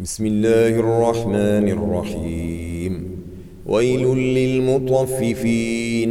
بسم الله الرحمن الرحيم ويل للمطففين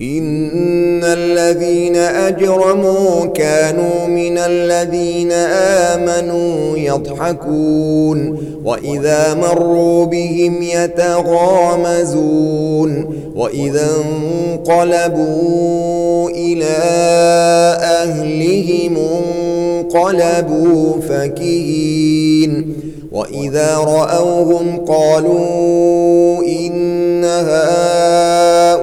إن الذين أجرموا كانوا من الذين آمنوا يضحكون وإذا مروا بهم يتغامزون وإذا انقلبوا إلى أهلهم انقلبوا فكهين وإذا رأوهم قالوا إن هؤلاء